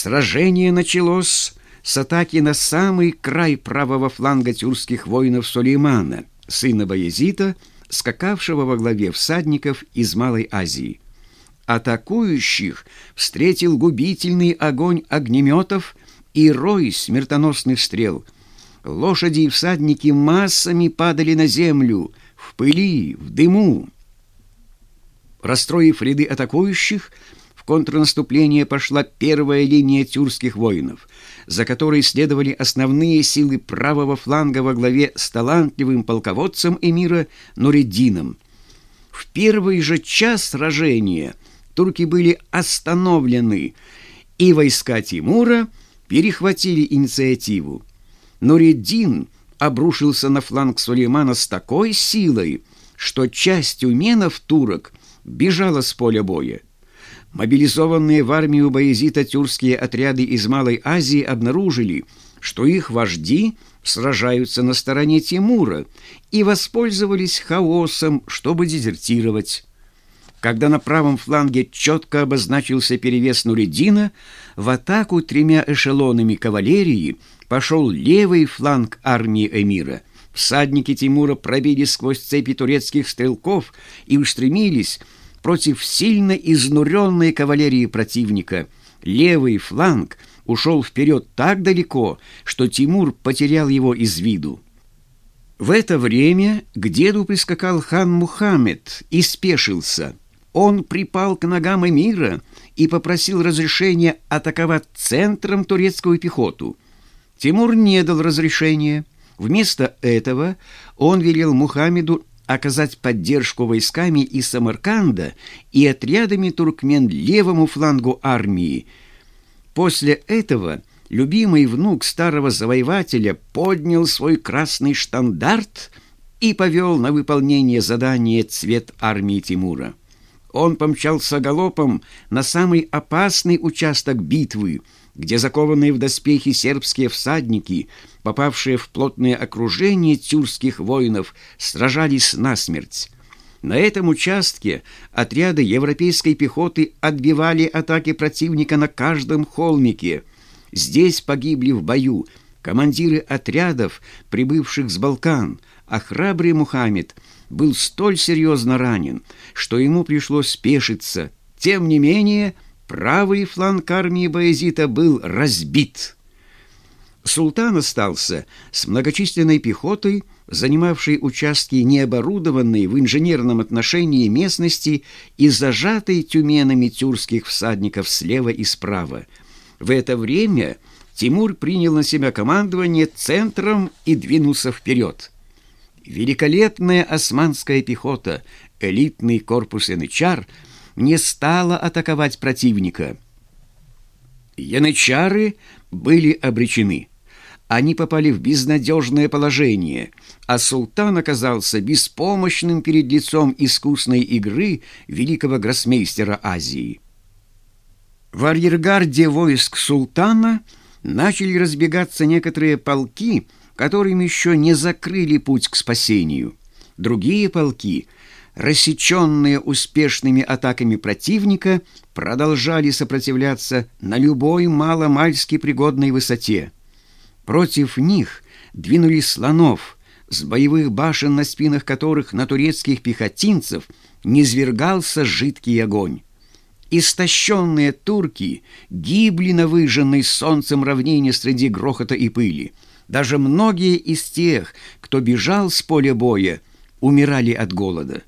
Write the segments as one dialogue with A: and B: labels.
A: Сражение началось с атаки на самый край правого фланга тюркских воинов Сулеймана, сына Баязита, скакавшего во главе всадников из Малой Азии. Атакующих встретил губительный огонь огнеметов и рой смертоносных стрел. Лошади и всадники массами падали на землю, в пыли, в дыму. Расстроив ряды атакующих, контрнаступление пошла первая линия тюркских воинов, за которой следовали основные силы правого фланга во главе с талантливым полководцем эмира Нуриддином. В первый же час сражения турки были остановлены, и войска Тимура перехватили инициативу. Нуриддин обрушился на фланг Сулеймана с такой силой, что часть уменов турок бежала с поля боя. Мобилизованные в армию Баязита тюркские отряды из Малой Азии обнаружили, что их вожди сражаются на стороне Тимура и воспользовались хаосом, чтобы дезертировать. Когда на правом фланге четко обозначился перевес Нуриддина, в атаку тремя эшелонами кавалерии пошел левый фланг армии эмира. Всадники Тимура пробили сквозь цепи турецких стрелков и устремились против сильно изнуренной кавалерии противника. Левый фланг ушел вперед так далеко, что Тимур потерял его из виду. В это время к деду прискакал хан Мухаммед и спешился. Он припал к ногам эмира и попросил разрешения атаковать центром турецкую пехоту. Тимур не дал разрешения. Вместо этого он велел Мухаммеду оказать поддержку войсками из Самарканда и отрядами туркмен левому флангу армии. После этого любимый внук старого завоевателя поднял свой красный штандарт и повел на выполнение задания цвет армии Тимура. Он помчался галопом на самый опасный участок битвы, где закованные в доспехи сербские всадники – попавшие в плотное окружение тюркских воинов, сражались насмерть. На этом участке отряды европейской пехоты отбивали атаки противника на каждом холмике. Здесь погибли в бою командиры отрядов, прибывших с Балкан, а храбрый Мухаммед был столь серьезно ранен, что ему пришлось спешиться. Тем не менее, правый фланг армии Баязита был разбит. Султан остался с многочисленной пехотой, занимавшей участки необорудованные в инженерном отношении местности и зажатой тюменами тюркских всадников слева и справа. В это время Тимур принял на себя командование центром и двинулся вперед. Великолепная османская пехота, элитный корпус янычар, не стала атаковать противника. Янычары были обречены они попали в безнадежное положение, а султан оказался беспомощным перед лицом искусной игры великого гроссмейстера Азии. В арьергарде войск султана начали разбегаться некоторые полки, которым еще не закрыли путь к спасению. Другие полки, рассеченные успешными атаками противника, продолжали сопротивляться на любой маломальски пригодной высоте – Против них двинулись слонов, с боевых башен, на спинах которых на турецких пехотинцев низвергался жидкий огонь. Истощенные турки гибли на выжженной солнцем равнине среди грохота и пыли. Даже многие из тех, кто бежал с поля боя, умирали от голода.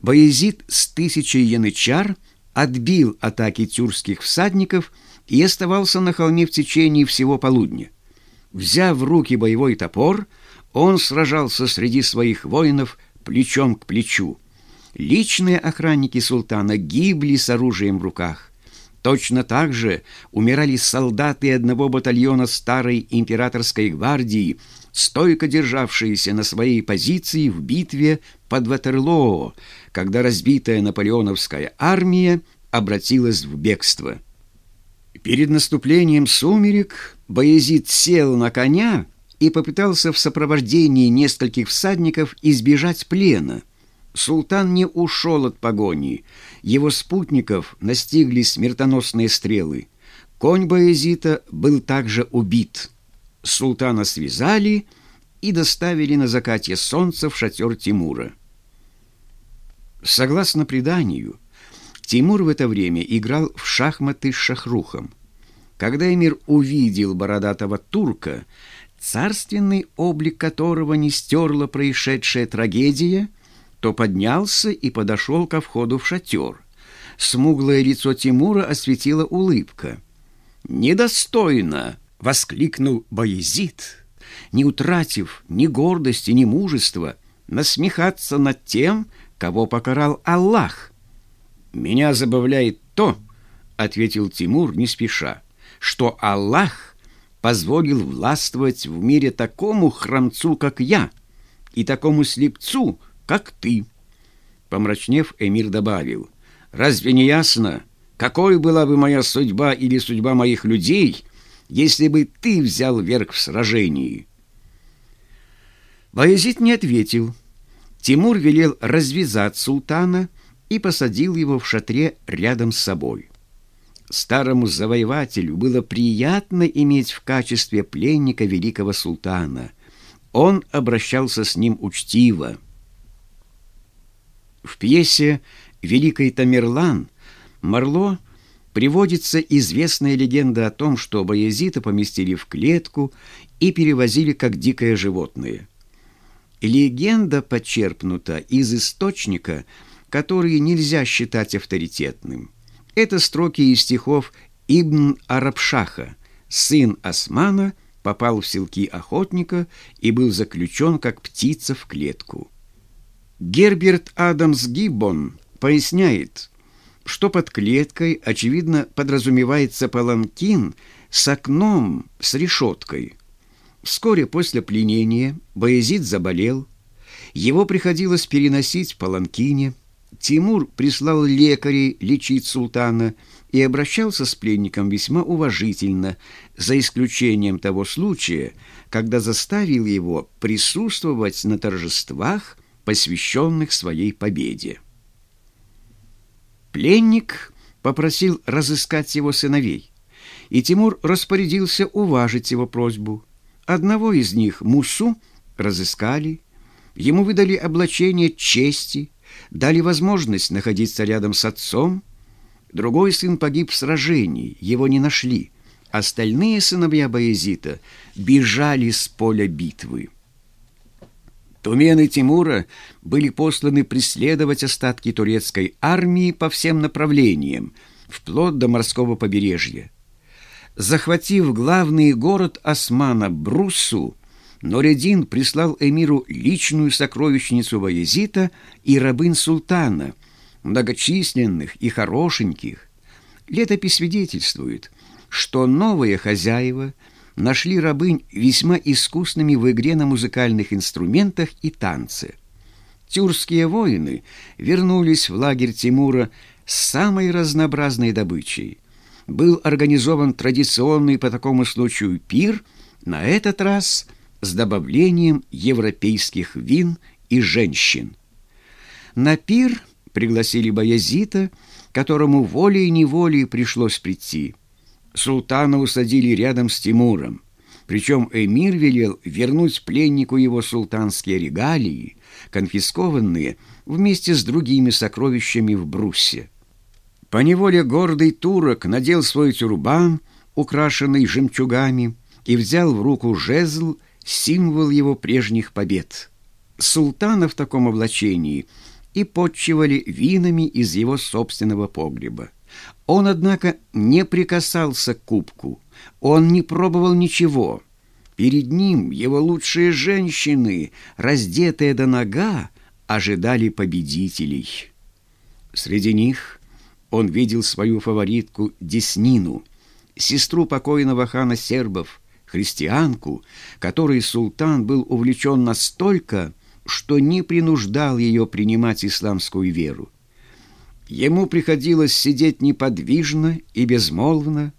A: Боязид с тысячей янычар отбил атаки тюркских всадников и оставался на холме в течение всего полудня. Взяв в руки боевой топор, он сражался среди своих воинов плечом к плечу. Личные охранники султана гибли с оружием в руках. Точно так же умирали солдаты одного батальона старой императорской гвардии, стойко державшиеся на своей позиции в битве под Ватерлоо, когда разбитая наполеоновская армия обратилась в бегство. Перед наступлением сумерек Боязид сел на коня и попытался в сопровождении нескольких всадников избежать плена. Султан не ушел от погони. Его спутников настигли смертоносные стрелы. Конь Баязита был также убит. Султана связали и доставили на закате солнца в шатер Тимура. Согласно преданию, Тимур в это время играл в шахматы с Шахрухом. Когда эмир увидел бородатого турка, царственный облик которого не стерла происшедшая трагедия, то поднялся и подошел ко входу в шатер. Смуглое лицо Тимура осветила улыбка. «Недостойно!» — воскликнул Боязид, не утратив ни гордости, ни мужества, насмехаться над тем, кого покарал Аллах. «Меня забавляет то, — ответил Тимур не спеша, — что Аллах позволил властвовать в мире такому храмцу, как я, и такому слепцу, как ты». Помрачнев, эмир добавил, «Разве не ясно, какой была бы моя судьба или судьба моих людей, если бы ты взял верх в сражении?» Баязид не ответил, — Тимур велел развязать султана и посадил его в шатре рядом с собой. Старому завоевателю было приятно иметь в качестве пленника великого султана. Он обращался с ним учтиво. В пьесе «Великий Тамерлан» Марло приводится известная легенда о том, что Баязита поместили в клетку и перевозили как дикое животное – Легенда почерпнута из источника, который нельзя считать авторитетным. Это строки из стихов Ибн Арабшаха. Сын Османа попал в селки охотника и был заключен как птица в клетку. Герберт Адамс Гиббон поясняет, что под клеткой, очевидно, подразумевается паланкин с окном с решеткой – Вскоре после пленения Баязид заболел. Его приходилось переносить в паланкине. Тимур прислал лекарей лечить султана и обращался с пленником весьма уважительно, за исключением того случая, когда заставил его присутствовать на торжествах, посвященных своей победе. Пленник попросил разыскать его сыновей, и Тимур распорядился уважить его просьбу – Одного из них, Мусу, разыскали, ему выдали облачение чести, дали возможность находиться рядом с отцом. Другой сын погиб в сражении, его не нашли. Остальные сыновья Баязита бежали с поля битвы. Тумены Тимура были посланы преследовать остатки турецкой армии по всем направлениям, вплоть до морского побережья. Захватив главный город Османа Бруссу, Норедин прислал эмиру личную сокровищницу Ваязита и рабын султана, многочисленных и хорошеньких. Летопись свидетельствует, что новые хозяева нашли рабынь весьма искусными в игре на музыкальных инструментах и танце. Тюркские воины вернулись в лагерь Тимура с самой разнообразной добычей – был организован традиционный по такому случаю пир, на этот раз с добавлением европейских вин и женщин. На пир пригласили Баязита, которому волей-неволей пришлось прийти. Султана усадили рядом с Тимуром. Причем эмир велел вернуть пленнику его султанские регалии, конфискованные вместе с другими сокровищами в Бруссе. Поневоле гордый турок надел свой тюрбан, украшенный жемчугами, и взял в руку жезл, символ его прежних побед. Султана в таком облачении и подчивали винами из его собственного погреба. Он, однако, не прикасался к кубку, он не пробовал ничего. Перед ним его лучшие женщины, раздетые до нога, ожидали победителей. Среди них он видел свою фаворитку Деснину, сестру покойного хана сербов, христианку, которой султан был увлечен настолько, что не принуждал ее принимать исламскую веру. Ему приходилось сидеть неподвижно и безмолвно,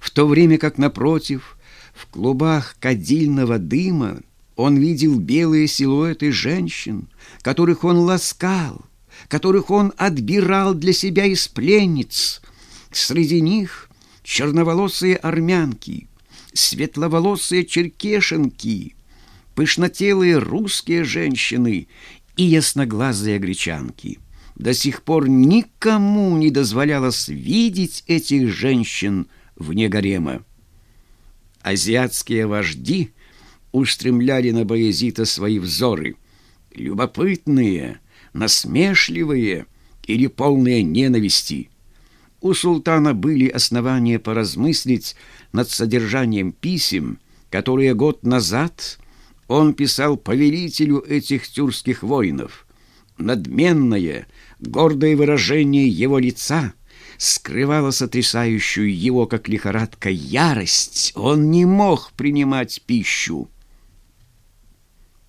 A: в то время как, напротив, в клубах кадильного дыма он видел белые силуэты женщин, которых он ласкал, которых он отбирал для себя из пленниц. Среди них черноволосые армянки, светловолосые черкешенки, пышнотелые русские женщины и ясноглазые гречанки. До сих пор никому не дозволялось видеть этих женщин вне гарема. Азиатские вожди устремляли на Боязита свои взоры, любопытные, насмешливые или полные ненависти. У султана были основания поразмыслить над содержанием писем, которые год назад он писал повелителю этих тюркских воинов. Надменное, гордое выражение его лица скрывало сотрясающую его, как лихорадка, ярость. Он не мог принимать пищу.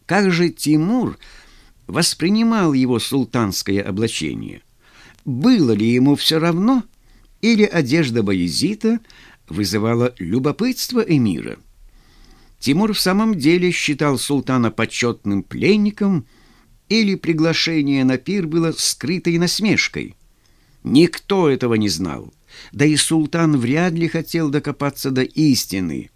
A: Как же Тимур воспринимал его султанское облачение? Было ли ему все равно, или одежда Баязита вызывала любопытство эмира? Тимур в самом деле считал султана почетным пленником, или приглашение на пир было скрытой насмешкой. Никто этого не знал, да и султан вряд ли хотел докопаться до истины.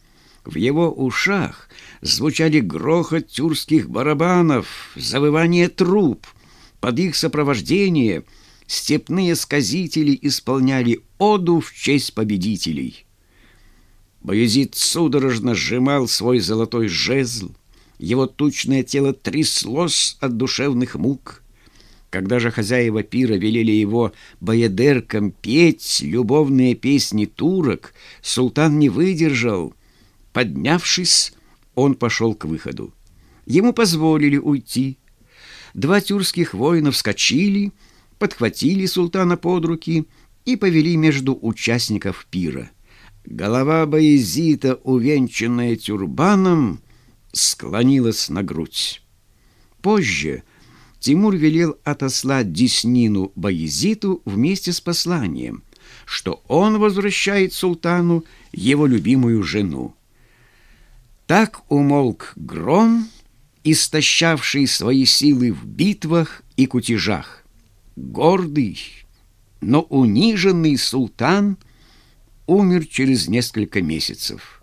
A: В его ушах звучали грохот тюркских барабанов, завывание труб. Под их сопровождение степные сказители исполняли оду в честь победителей. Боязид судорожно сжимал свой золотой жезл. Его тучное тело тряслось от душевных мук. Когда же хозяева пира велели его боядеркам петь любовные песни турок, султан не выдержал. Поднявшись, он пошел к выходу. Ему позволили уйти. Два тюркских воина вскочили, подхватили султана под руки и повели между участников пира. Голова Боязита, увенчанная тюрбаном, склонилась на грудь. Позже Тимур велел отослать Деснину Боязиту вместе с посланием, что он возвращает султану его любимую жену. Так умолк гром, истощавший свои силы в битвах и кутежах. Гордый, но униженный султан – умер через несколько месяцев.